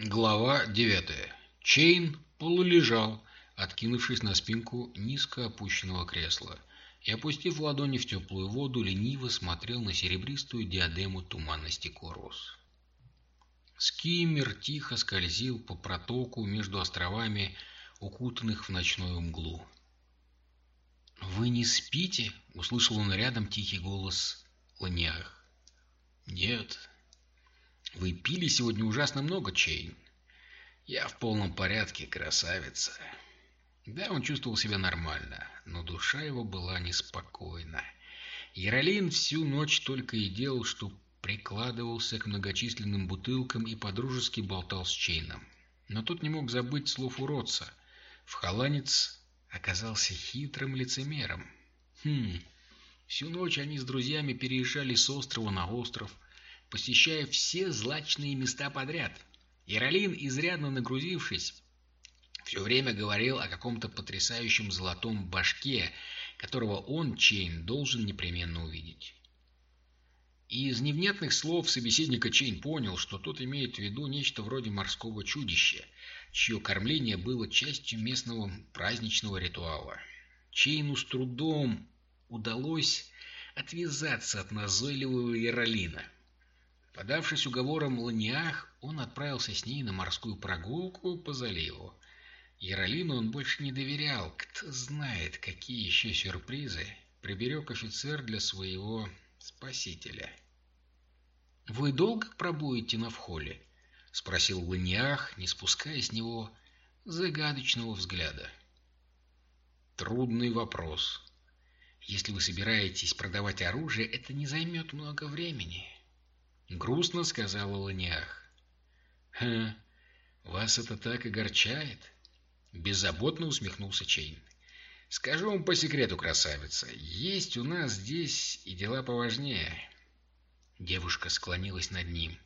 Глава девятая. Чейн полулежал, откинувшись на спинку низко опущенного кресла, и, опустив ладони в теплую воду, лениво смотрел на серебристую диадему туманности Корус. Скиммер тихо скользил по протоку между островами, укутанных в ночную мглу. «Вы не спите?» — услышал он рядом тихий голос Ланиах. «Нет». «Вы пили сегодня ужасно много, Чейн?» «Я в полном порядке, красавица». Да, он чувствовал себя нормально, но душа его была неспокойна. Яролин всю ночь только и делал, что прикладывался к многочисленным бутылкам и подружески болтал с Чейном. Но тут не мог забыть слов уродца. В халанец оказался хитрым лицемером. Хм, всю ночь они с друзьями переезжали с острова на остров, посещая все злачные места подряд. Яролин, изрядно нагрузившись, все время говорил о каком-то потрясающем золотом башке, которого он, Чейн, должен непременно увидеть. И из невнятных слов собеседника Чейн понял, что тот имеет в виду нечто вроде морского чудища, чье кормление было частью местного праздничного ритуала. Чейну с трудом удалось отвязаться от назойливого Яролина. Подавшись уговором Ланиах, он отправился с ней на морскую прогулку по заливу. Яролину он больше не доверял, кто знает, какие еще сюрпризы приберег офицер для своего спасителя. «Вы долго пробудете на вхоле?» — спросил Ланиах, не спуская с него загадочного взгляда. «Трудный вопрос. Если вы собираетесь продавать оружие, это не займет много времени», — грустно сказала Ланиах. «Ха, вас это так огорчает?» — беззаботно усмехнулся Чейн. «Скажу вам по секрету, красавица, есть у нас здесь и дела поважнее». Девушка склонилась над ним.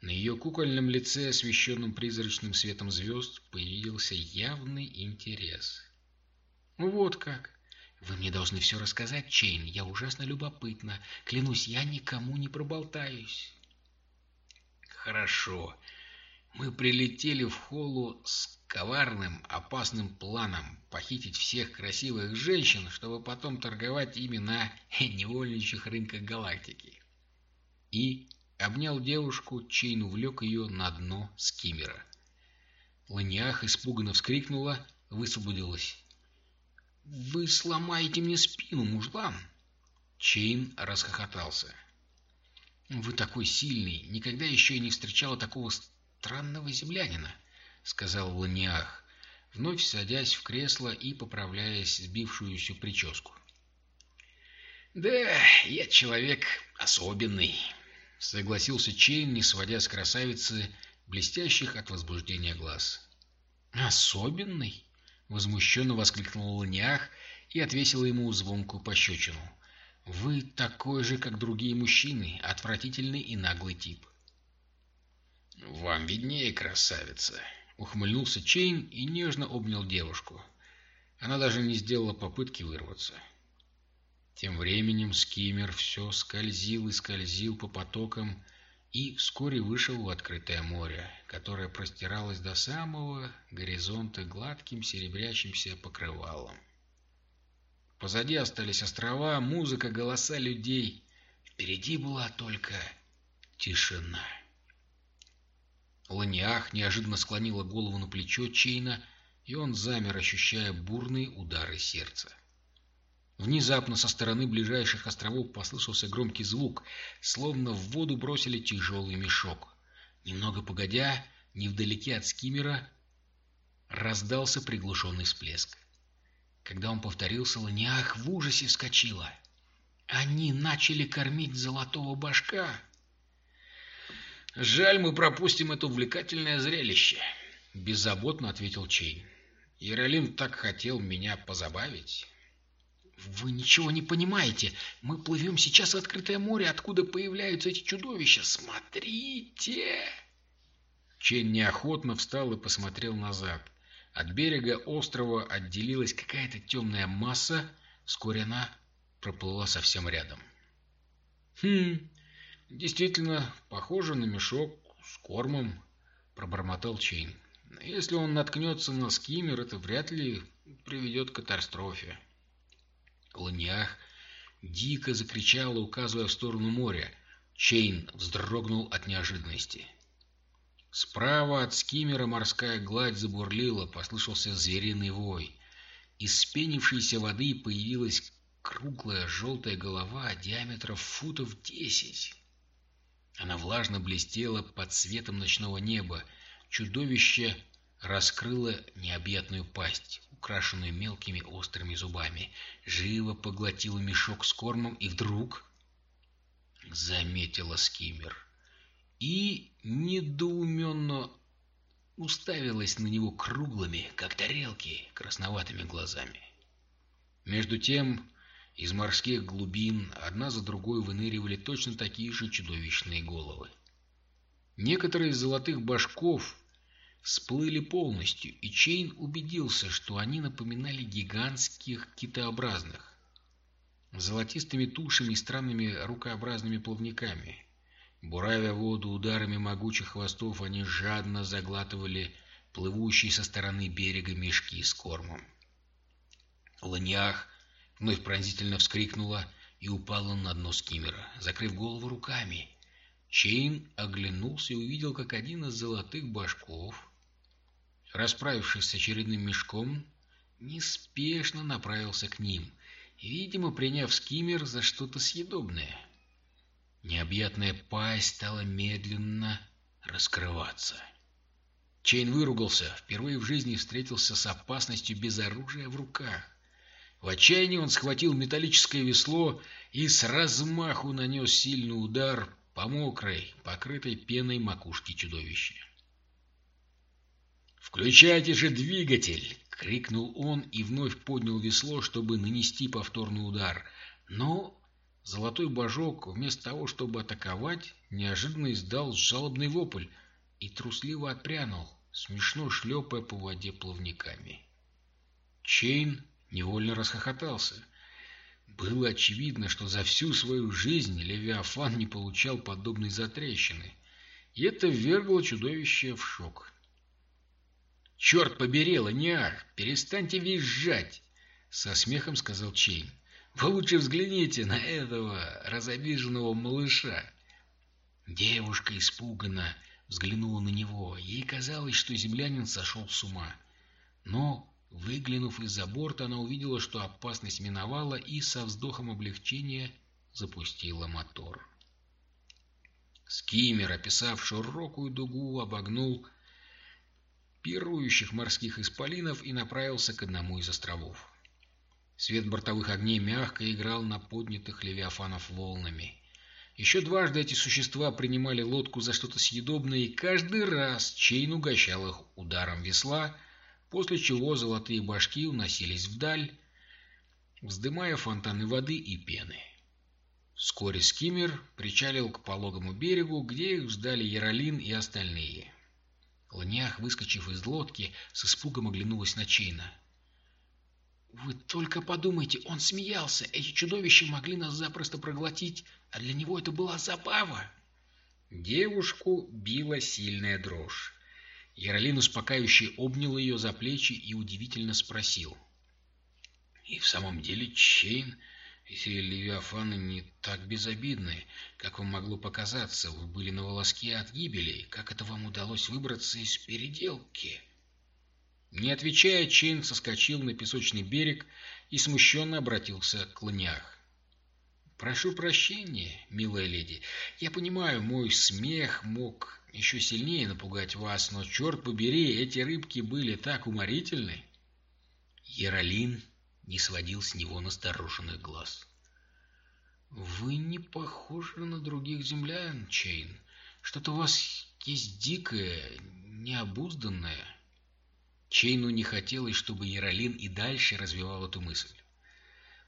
На ее кукольном лице, освещенном призрачным светом звезд, появился явный интерес. «Вот как! Вы мне должны все рассказать, Чейн. Я ужасно любопытна. Клянусь, я никому не проболтаюсь». «Хорошо. Мы прилетели в холлу с коварным, опасным планом похитить всех красивых женщин, чтобы потом торговать ими на невольничьих рынках галактики. И обнял девушку, Чейн увлек ее на дно скиммера. Ланиах испуганно вскрикнула, высвободилась. «Вы сломаете мне спину, мужлан!» Чейн расхохотался. «Вы такой сильный, никогда еще и не встречала такого странного землянина», — сказала Ланиах, вновь садясь в кресло и поправляя сбившуюся прическу. «Да, я человек особенный», согласился Чейн, не сводя с красавицы блестящих от возбуждения глаз. «Особенный?» — возмущенно воскликнула Ланиах и отвесила ему звонкую пощечину. «Вы такой же, как другие мужчины, отвратительный и наглый тип». «Вам виднее, красавица!» — ухмыльнулся Чейн и нежно обнял девушку. Она даже не сделала попытки вырваться. Тем временем скиммер все скользил и скользил по потокам и вскоре вышел в открытое море, которое простиралось до самого горизонта гладким серебрящимся покрывалом. Позади остались острова, музыка, голоса людей. Впереди была только тишина. Ланиах неожиданно склонила голову на плечо Чейна, и он замер, ощущая бурные удары сердца. Внезапно со стороны ближайших островов послышался громкий звук, словно в воду бросили тяжелый мешок. Немного погодя, невдалеке от скиммера раздался приглушенный всплеск. Когда он повторился, Ланиах в ужасе вскочила. Они начали кормить золотого башка. «Жаль, мы пропустим это увлекательное зрелище», — беззаботно ответил Чейн. «Иролин так хотел меня позабавить». «Вы ничего не понимаете. Мы плывем сейчас в открытое море, откуда появляются эти чудовища. Смотрите!» Чен неохотно встал и посмотрел назад. От берега острова отделилась какая-то темная масса. Вскоре она проплыла совсем рядом. «Хм, действительно, похоже на мешок с кормом», — пробормотал Чейн. «Если он наткнется на скиммер, это вряд ли приведет к катастрофе». Ланиах дико закричала, указывая в сторону моря. Чейн вздрогнул от неожиданности. Справа от скиммера морская гладь забурлила, послышался звериный вой. Из спенившейся воды появилась круглая желтая голова диаметром футов десять. Она влажно блестела под светом ночного неба. Чудовище раскрыло необъятную пасть, украшенную мелкими острыми зубами, живо поглотило мешок с кормом и вдруг заметила скиммер и недоуменно уставилась на него круглыми, как тарелки, красноватыми глазами. Между тем из морских глубин одна за другой выныривали точно такие же чудовищные головы. Некоторые из золотых башков всплыли полностью, и Чейн убедился, что они напоминали гигантских китообразных, золотистыми тушами и странными рукообразными плавниками. Буравя воду ударами могучих хвостов, они жадно заглатывали плывущие со стороны берега мешки с кормом. Ланьях вновь пронзительно вскрикнула и упала на дно скиммера, закрыв голову руками. Чейн оглянулся и увидел, как один из золотых башков, расправившись с очередным мешком, неспешно направился к ним, видимо, приняв скиммер за что-то съедобное. Необъятная пасть стала медленно раскрываться. Чейн выругался, впервые в жизни встретился с опасностью без оружия в руках. В отчаянии он схватил металлическое весло и с размаху нанес сильный удар по мокрой, покрытой пеной макушке чудовища. «Включайте же двигатель!» — крикнул он и вновь поднял весло, чтобы нанести повторный удар. Но золотой божок, вместо того, чтобы атаковать, неожиданно издал жалобный вопль и трусливо отпрянул, смешно шлепая по воде плавниками. Чейн невольно расхохотался. Было очевидно, что за всю свою жизнь Левиафан не получал подобной затрещины, и это ввергло чудовище в шок. «Черт побери, Ланиар, перестаньте визжать!» — со смехом сказал Чейн. «Вы лучше взгляните на этого разобиженного малыша!» Девушка испуганно взглянула на него. Ей казалось, что землянин сошел с ума. Но Выглянув из-за борта, она увидела, что опасность миновала и со вздохом облегчения запустила мотор. Скиммер, описав широкую дугу, обогнул пирующих морских исполинов и направился к одному из островов. Свет бортовых огней мягко играл на поднятых левиафанов волнами. Еще дважды эти существа принимали лодку за что-то съедобное, и каждый раз Чейн угощал их ударом весла, после чего золотые божки уносились вдаль, вздымая фонтаны воды и пены. Вскоре скиммер причалил к пологому берегу, где их ждали Яролин и остальные. Ланях, выскочив из лодки, с испугом оглянулась на Чейна. «Вы только подумайте, он смеялся! Эти чудовища могли нас запросто проглотить, а для него это была забава!» Девушку била сильная дрожь. Яролин успокаивающе обнял ее за плечи и удивительно спросил. «И в самом деле, Чейн, эти левиафаны не так безобидны, как вам могло показаться. Вы были на волоске от гибели. Как это вам удалось выбраться из переделки?» Не отвечая, Чейн соскочил на песочный берег и смущенно обратился к Ланях. «Прошу прощения, милая леди. Я понимаю, мой смех мог еще сильнее напугать вас, но, черт побери, эти рыбки были так уморительны. Яролин не сводил с него настороженных глаз. «Вы не похожи на других землян, Чейн. Что-то у вас есть дикое, необузданное». Чейну не хотелось, чтобы Яролин и дальше развивал эту мысль.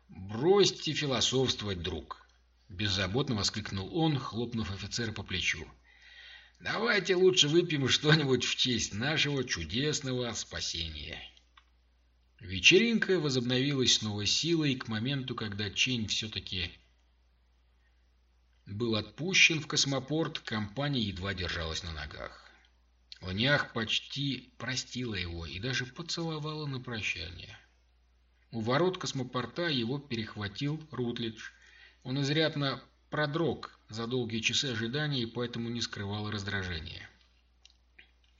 «Бросьте философствовать, друг!» Беззаботно воскликнул он, хлопнув офицера по плечу. Давайте лучше выпьем что-нибудь в честь нашего чудесного спасения. Вечеринка возобновилась с новой силой к моменту, когда Чейн все-таки был отпущен в космопорт, компания едва держалась на ногах. Ланях почти простила его и даже поцеловала на прощание. У ворот космопорта его перехватил Рутлидж. Он изрядно продрог за долгие часы ожидания и поэтому не скрывал раздражения.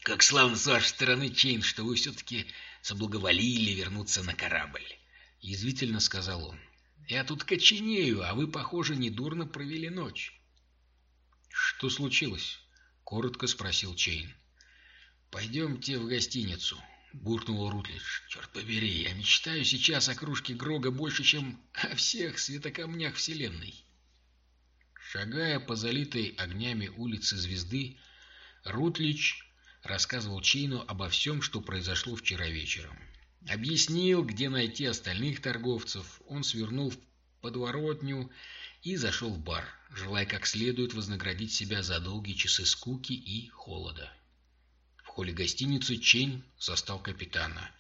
«Как славно с вашей стороны, Чейн, что вы все-таки соблаговолили вернуться на корабль!» — язвительно сказал он. «Я тут коченею, а вы, похоже, недурно провели ночь». «Что случилось?» — коротко спросил Чейн. «Пойдемте в гостиницу», — буркнул Рутлидж. «Черт побери, я мечтаю сейчас о кружке грога больше, чем о всех светокамнях Вселенной». Шагая по залитой огнями улице Звезды, Рутлидж рассказывал Чейну обо всем, что произошло вчера вечером. Объяснил, где найти остальных торговцев. Он свернул в подворотню и зашел в бар, желая как следует вознаградить себя за долгие часы скуки и холода. В холле гостиницы Чейн застал капитана,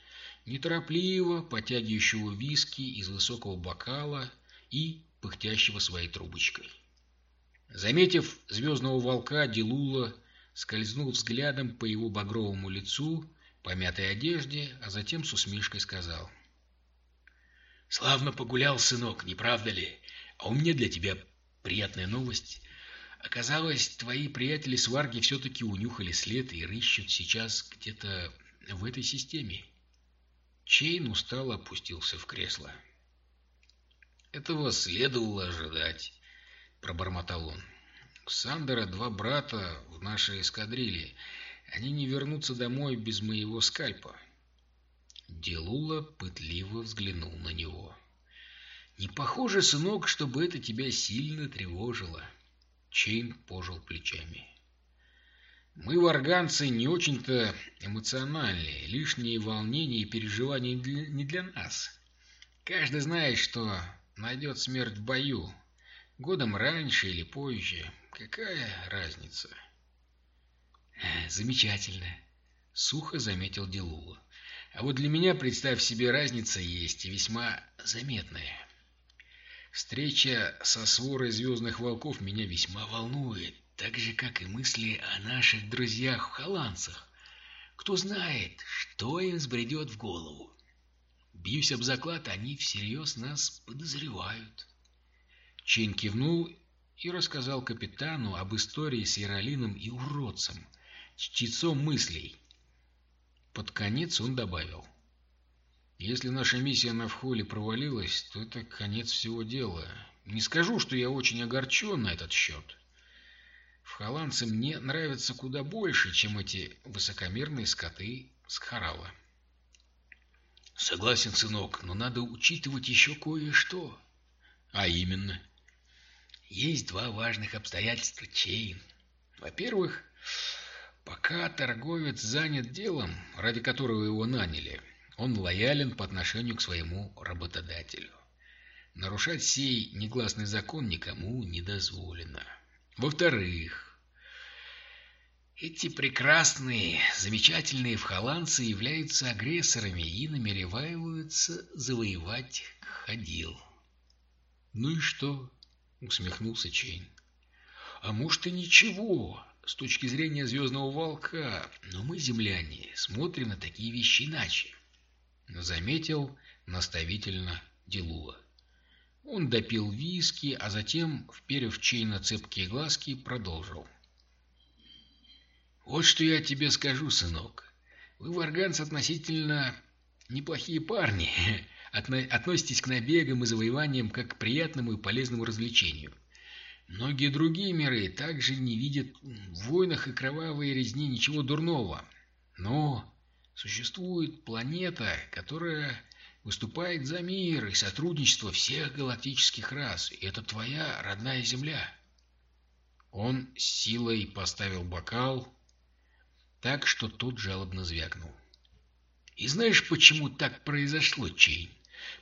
неторопливо потягивающего виски из высокого бокала и пыхтящего своей трубочкой. Заметив звездного волка, Дилула скользнул взглядом по его багровому лицу, помятой одежде, а затем с усмешкой сказал. «Славно погулял, сынок, не правда ли? А у меня для тебя приятная новость. Оказалось, твои приятели варги все-таки унюхали след и рыщут сейчас где-то в этой системе». Чейн устало опустился в кресло. «Этого следовало ожидать», — пробормотал он. У Сандера два брата в нашей эскадрилье. Они не вернутся домой без моего скальпа. Делула пытливо взглянул на него. «Не похоже, сынок, чтобы это тебя сильно тревожило». Чейн пожал плечами. «Мы, варганцы, не очень-то эмоциональные. Лишние волнения и переживания не для нас. Каждый знает, что найдет смерть в бою, годом раньше или позже. Какая разница? Замечательно, сухо заметил Делула. А вот для меня, представь себе, разница есть и весьма заметная. Встреча со сворой звездных волков меня весьма волнует, так же, как и мысли о наших друзьях-холландцах. Кто знает, что им сбредет в голову. Бьюсь об заклад, они всерьез нас подозревают. Чин кивнул и рассказал капитану об истории с Яролином и уродцем, чтецом мыслей. Под конец он добавил. Если наша миссия на Вхоле провалилась, то это конец всего дела. Не скажу, что я очень огорчен на этот счет. В мне нравятся куда больше, чем эти высокомерные скоты с Харала. Согласен, сынок, но надо учитывать еще кое-что. А именно... Есть два важных обстоятельства, Чейн. Во-первых, пока торговец занят делом, ради которого его наняли, он лоялен по отношению к своему работодателю. Нарушать сей негласный закон никому не дозволено. Во-вторых, эти прекрасные, замечательные вхоландцы являются агрессорами и намереваются завоевать Ходил. Ну и что? — усмехнулся Чейн. «А может и ничего, с точки зрения Звездного Волка, но мы, земляне, смотрим на такие вещи иначе», — заметил наставительно Дилулло. Он допил виски, а затем, вперев Чейна цепкие глазки, продолжил. «Вот что я тебе скажу, сынок. Вы, варганцы, относительно неплохие парни, относитесь к набегам и завоеваниям как к приятному и полезному развлечению. Многие другие миры также не видят в войнах и кровавой резни ничего дурного. Но существует планета, которая выступает за мир и сотрудничество всех галактических рас, и это твоя родная Земля. Он силой поставил бокал так, что тот жалобно звякнул. И знаешь, почему так произошло, Чейн?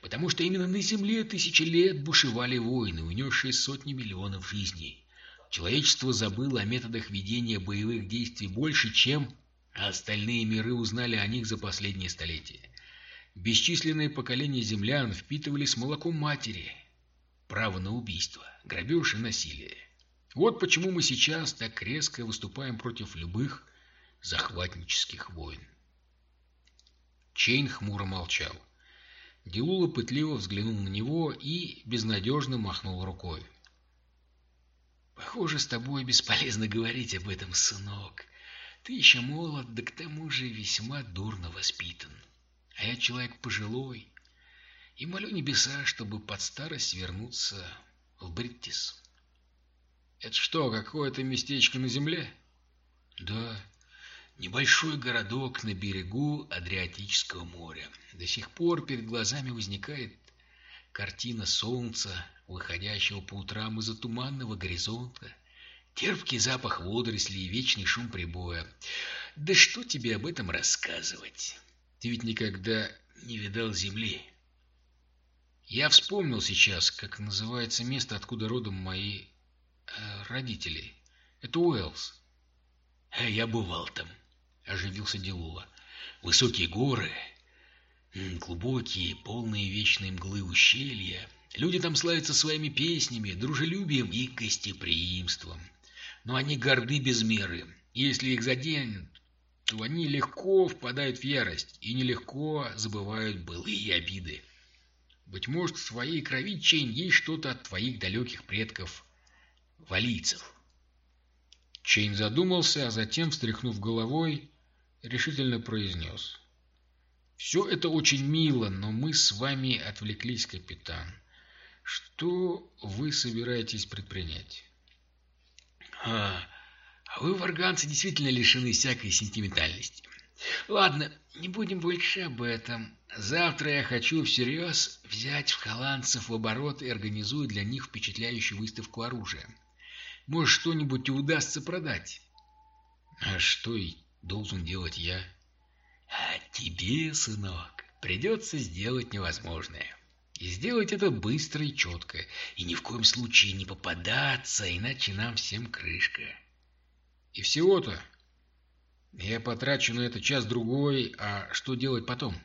Потому что именно на Земле тысячи лет бушевали войны, унесшие сотни миллионов жизней. Человечество забыло о методах ведения боевых действий больше, чем остальные миры узнали о них за последние столетия. Бесчисленные поколения землян впитывали с молоком матери право на убийство, грабеж и насилие. Вот почему мы сейчас так резко выступаем против любых захватнических войн. Чейн хмуро молчал. Дилула пытливо взглянул на него и безнадежно махнул рукой. «Похоже, с тобой бесполезно говорить об этом, сынок. Ты еще молод, да к тому же весьма дурно воспитан. А я человек пожилой, и молю небеса, чтобы под старость вернуться в Бриттис». «Это что, какое-то местечко на земле?» «Да, небольшой городок на берегу Адриатического моря. До сих пор перед глазами возникает картина солнца, выходящего по утрам из-за туманного горизонта, терпкий запах водорослей и вечный шум прибоя. Да что тебе об этом рассказывать? Ты ведь никогда не видал земли. Я вспомнил сейчас, как называется место, откуда родом мои э, родители. Это Уэллс. А я бывал там, оживился Делула. Высокие горы, глубокие, полные вечной мглы ущелья. Люди там славятся своими песнями, дружелюбием и гостеприимством. Но они горды без меры. Если их заденут, то они легко впадают в ярость и нелегко забывают былые обиды. Быть может, в твоей крови, Чейн, есть что-то от твоих далеких предков, валийцев. Чейн задумался, а затем, встряхнув головой, решительно произнес. «Все это очень мило, но мы с вами отвлеклись, капитан. Что вы собираетесь предпринять?» «А, а вы, варганцы, действительно лишены всякой сентиментальности. Ладно, не будем больше об этом. Завтра я хочу всерьез взять в холландцев в оборот и организую для них впечатляющую выставку оружия. Может, что-нибудь и удастся продать. А что и должен делать я? А тебе, сынок, придется сделать невозможное. И сделать это быстро и четко, и ни в коем случае не попадаться, иначе нам всем крышка. И всего-то я потрачу на это час-другой, а что делать потом?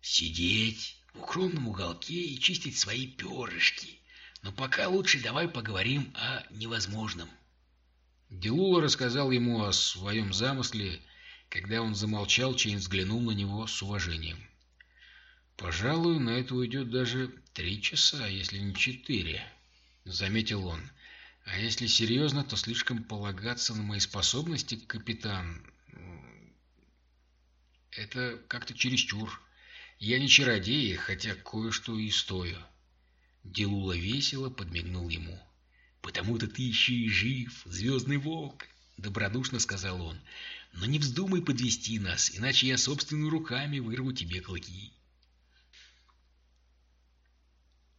Сидеть в укромном уголке и чистить свои перышки. Но пока лучше давай поговорим о невозможном. Делула рассказал ему о своем замысле. Когда он замолчал, Чейн взглянул на него с уважением. «Пожалуй, на это уйдет даже три часа, если не четыре», — заметил он. А если серьезно, то слишком полагаться на мои способности, капитан. Это как-то чересчур. Я не чародей, хотя кое-что и стою. Делула весело подмигнул ему. «Потому-то ты еще и жив, звездный волк!» — добродушно сказал он. «Но не вздумай подвести нас, иначе я собственными руками вырву тебе клыки».